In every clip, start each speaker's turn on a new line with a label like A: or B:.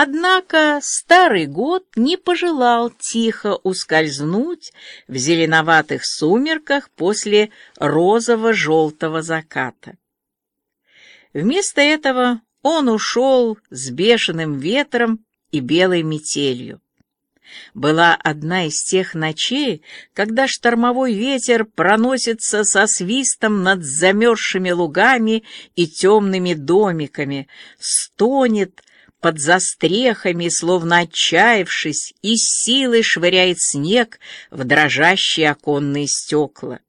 A: Однако старый год не пожелал тихо ускользнуть в зеленоватых сумерках после розово-желтого заката. Вместо этого он ушел с бешеным ветром и белой метелью. Была одна из тех ночей, когда штормовой ветер проносится со свистом над замерзшими лугами и темными домиками, стонет под застрехами, словно отчаявшись, и силой швыряет снег в дрожащие оконные стекла.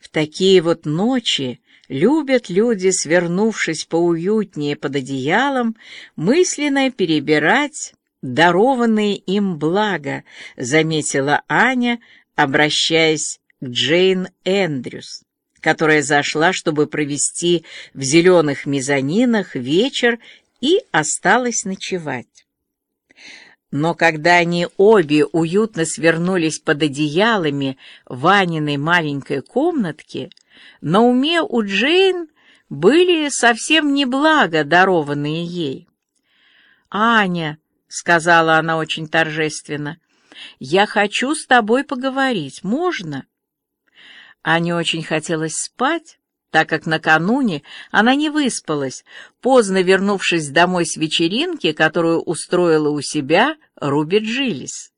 A: В такие вот ночи любят люди, свернувшись поуютнее под одеялом, мысленно перебирать дарованные им блага, заметила Аня, обращаясь к Джейн Эндрюс, которая зашла, чтобы провести в зеленых мезонинах вечер и осталась ночевать. Но когда они обе уютно свернулись под одеялами в Аниной маленькой комнатке, на уме у Джейн были совсем не блага, дарованные ей. «Аня», — сказала она очень торжественно, — «я хочу с тобой поговорить. Можно?» Ане очень хотелось спать, так как накануне она не выспалась, поздно вернувшись домой с вечеринки, которую устроила у себя Руби Джилис.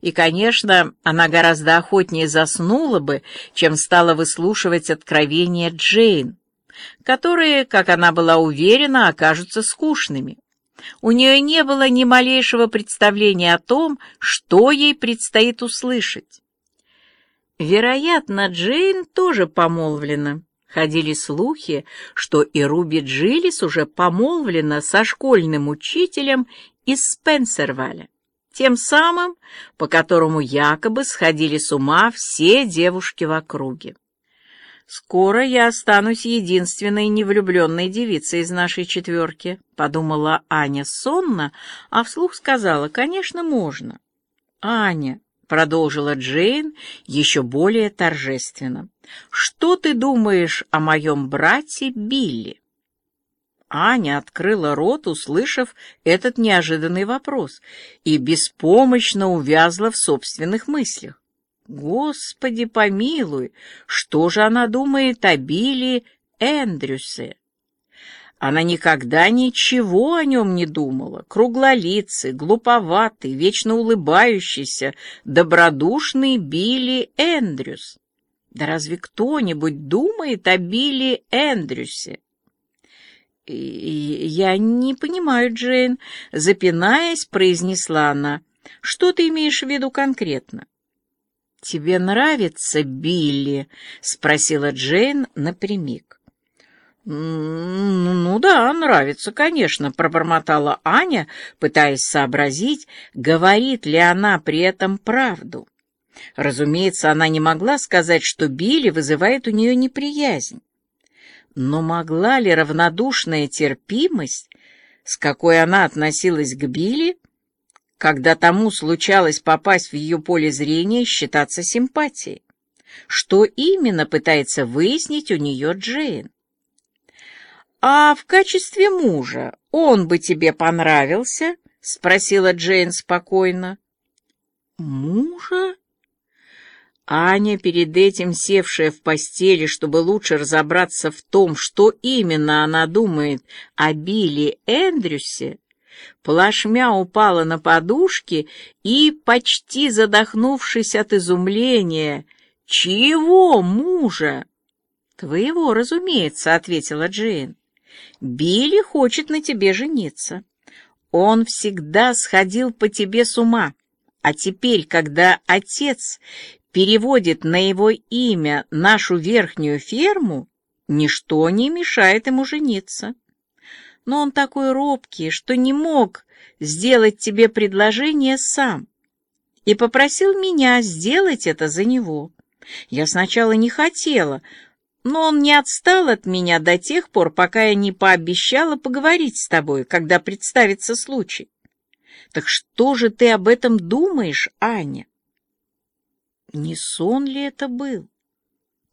A: И, конечно, она гораздо охотнее заснула бы, чем стала выслушивать откровения Джейн, которые, как она была уверена, окажутся скучными. У нее не было ни малейшего представления о том, что ей предстоит услышать. Вероятно, Джейн тоже помолвлена. Ходили слухи, что и Руби Джилис уже помолвлена со школьным учителем из Спенсерваля, тем самым, по которому якобы сходили с ума все девушки в округе. «Скоро я останусь единственной невлюбленной девицей из нашей четверки», — подумала Аня сонно, а вслух сказала, «конечно, можно». «Аня, — продолжила Джейн еще более торжественно. «Что ты думаешь о моем брате Билли?» Аня открыла рот, услышав этот неожиданный вопрос, и беспомощно увязла в собственных мыслях. «Господи помилуй, что же она думает о Билли Эндрюсе?» Она никогда ничего о нем не думала. Круглолицый, глуповатый, вечно улыбающийся, добродушный Билли Эндрюс. Да разве кто-нибудь думает о Билли Эндрюсе? «Я не понимаю, Джейн», — запинаясь, произнесла она. «Что ты имеешь в виду конкретно?» «Тебе нравится Билли?» — спросила Джейн напрямик. «Ну да, нравится, конечно», — пробормотала Аня, пытаясь сообразить, говорит ли она при этом правду. Разумеется, она не могла сказать, что Билли вызывает у нее неприязнь. Но могла ли равнодушная терпимость, с какой она относилась к Билли, когда тому случалось попасть в ее поле зрения, считаться симпатией? Что именно пытается выяснить у нее Джейн? «А в качестве мужа он бы тебе понравился?» — спросила Джейн спокойно. «Мужа?» Аня, перед этим севшая в постели, чтобы лучше разобраться в том, что именно она думает о Билли Эндрюсе, плашмя упала на подушки и, почти задохнувшись от изумления, «Чего мужа?» «Твоего, разумеется», — ответила Джейн. Билли хочет на тебе жениться. Он всегда сходил по тебе с ума, а теперь, когда отец переводит на его имя нашу верхнюю ферму, ничто не мешает ему жениться. Но он такой робкий, что не мог сделать тебе предложение сам, и попросил меня сделать это за него. Я сначала не хотела, но он не отстал от меня до тех пор, пока я не пообещала поговорить с тобой, когда представится случай. Так что же ты об этом думаешь, Аня? Не сон ли это был?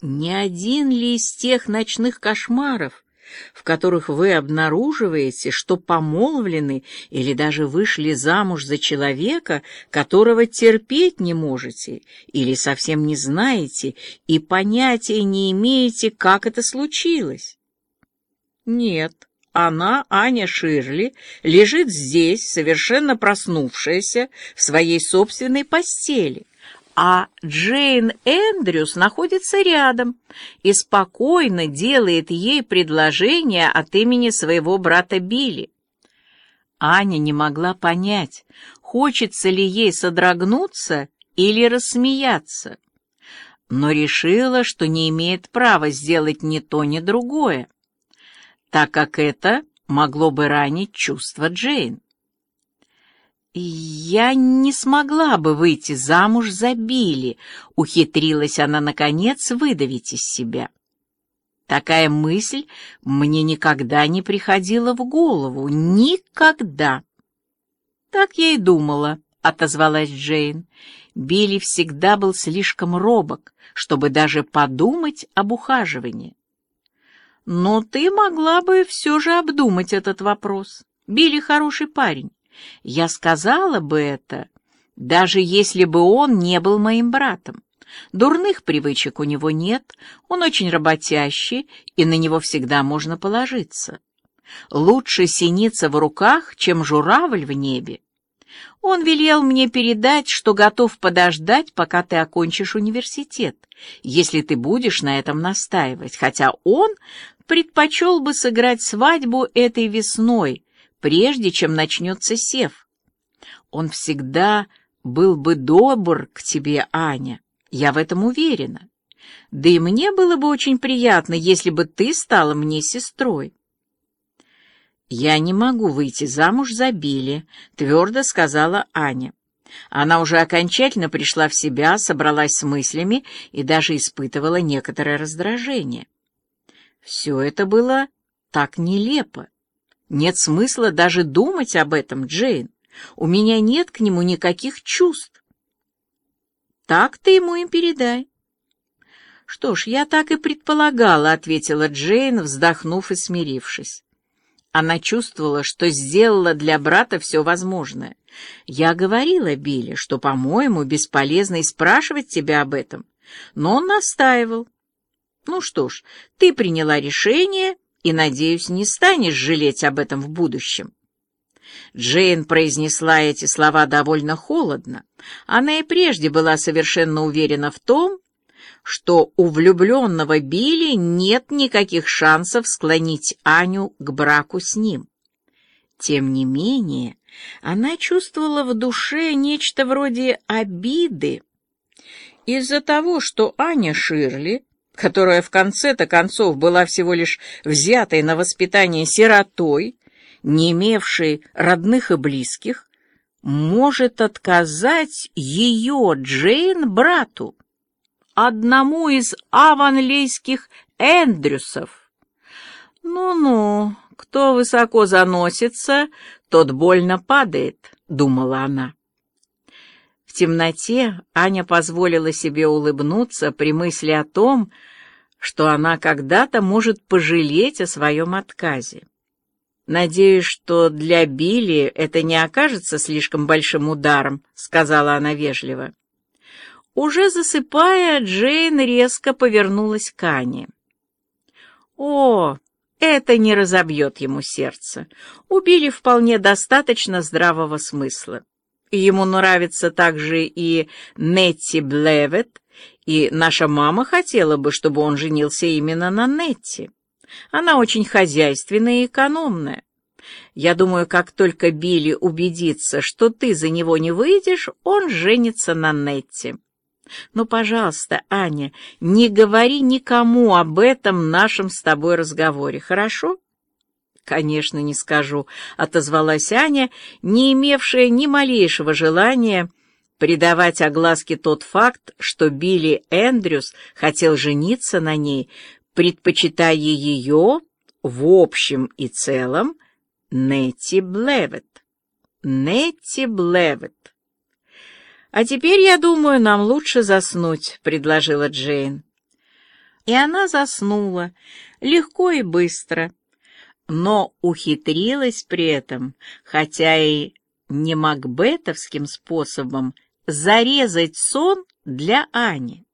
A: Не один ли из тех ночных кошмаров, в которых вы обнаруживаете, что помолвлены или даже вышли замуж за человека, которого терпеть не можете или совсем не знаете и понятия не имеете, как это случилось? Нет, она, Аня Ширли, лежит здесь, совершенно проснувшаяся, в своей собственной постели а Джейн Эндрюс находится рядом и спокойно делает ей предложение от имени своего брата Билли. Аня не могла понять, хочется ли ей содрогнуться или рассмеяться, но решила, что не имеет права сделать ни то, ни другое, так как это могло бы ранить чувства Джейн. «Я не смогла бы выйти замуж за Билли», — ухитрилась она, наконец, выдавить из себя. Такая мысль мне никогда не приходила в голову. Никогда. Так я и думала, — отозвалась Джейн. Билли всегда был слишком робок, чтобы даже подумать об ухаживании. Но ты могла бы все же обдумать этот вопрос. Билли хороший парень. Я сказала бы это, даже если бы он не был моим братом. Дурных привычек у него нет, он очень работящий, и на него всегда можно положиться. Лучше синица в руках, чем журавль в небе. Он велел мне передать, что готов подождать, пока ты окончишь университет, если ты будешь на этом настаивать, хотя он предпочел бы сыграть свадьбу этой весной, прежде чем начнется сев. Он всегда был бы добр к тебе, Аня, я в этом уверена. Да и мне было бы очень приятно, если бы ты стала мне сестрой. «Я не могу выйти замуж за Билли», — твердо сказала Аня. Она уже окончательно пришла в себя, собралась с мыслями и даже испытывала некоторое раздражение. Все это было так нелепо. Нет смысла даже думать об этом, Джейн. У меня нет к нему никаких чувств. Так ты ему и передай. Что ж, я так и предполагала, ответила Джейн, вздохнув и смирившись. Она чувствовала, что сделала для брата все возможное. Я говорила Билли, что, по-моему, бесполезно и спрашивать тебя об этом, но он настаивал. Ну что ж, ты приняла решение, и, надеюсь, не станешь жалеть об этом в будущем. Джейн произнесла эти слова довольно холодно. Она и прежде была совершенно уверена в том, что у влюбленного Билли нет никаких шансов склонить Аню к браку с ним. Тем не менее, она чувствовала в душе нечто вроде обиды из-за того, что Аня Ширли которая в конце-то концов была всего лишь взятой на воспитание сиротой, не имевшей родных и близких, может отказать ее, Джейн, брату, одному из аванлейских Эндрюсов. «Ну-ну, кто высоко заносится, тот больно падает», — думала она. В темноте Аня позволила себе улыбнуться при мысли о том, что она когда-то может пожалеть о своем отказе. «Надеюсь, что для Билли это не окажется слишком большим ударом», — сказала она вежливо. Уже засыпая, Джейн резко повернулась к Ане. «О, это не разобьет ему сердце. У Билли вполне достаточно здравого смысла. Ему нравится также и Нетти Блевет, и наша мама хотела бы, чтобы он женился именно на Нетти. Она очень хозяйственная и экономная. Я думаю, как только Билли убедится, что ты за него не выйдешь, он женится на Нетти. Но, пожалуйста, Аня, не говори никому об этом нашем с тобой разговоре, хорошо? «Конечно, не скажу», — отозвалась Аня, не имевшая ни малейшего желания придавать огласке тот факт, что Билли Эндрюс хотел жениться на ней, предпочитая ее, в общем и целом, Нетти Блевет. Нетти Блевет. «А теперь, я думаю, нам лучше заснуть», — предложила Джейн. И она заснула, легко и быстро, — но ухитрилась при этом, хотя и не макбетовским способом, зарезать сон для Ани.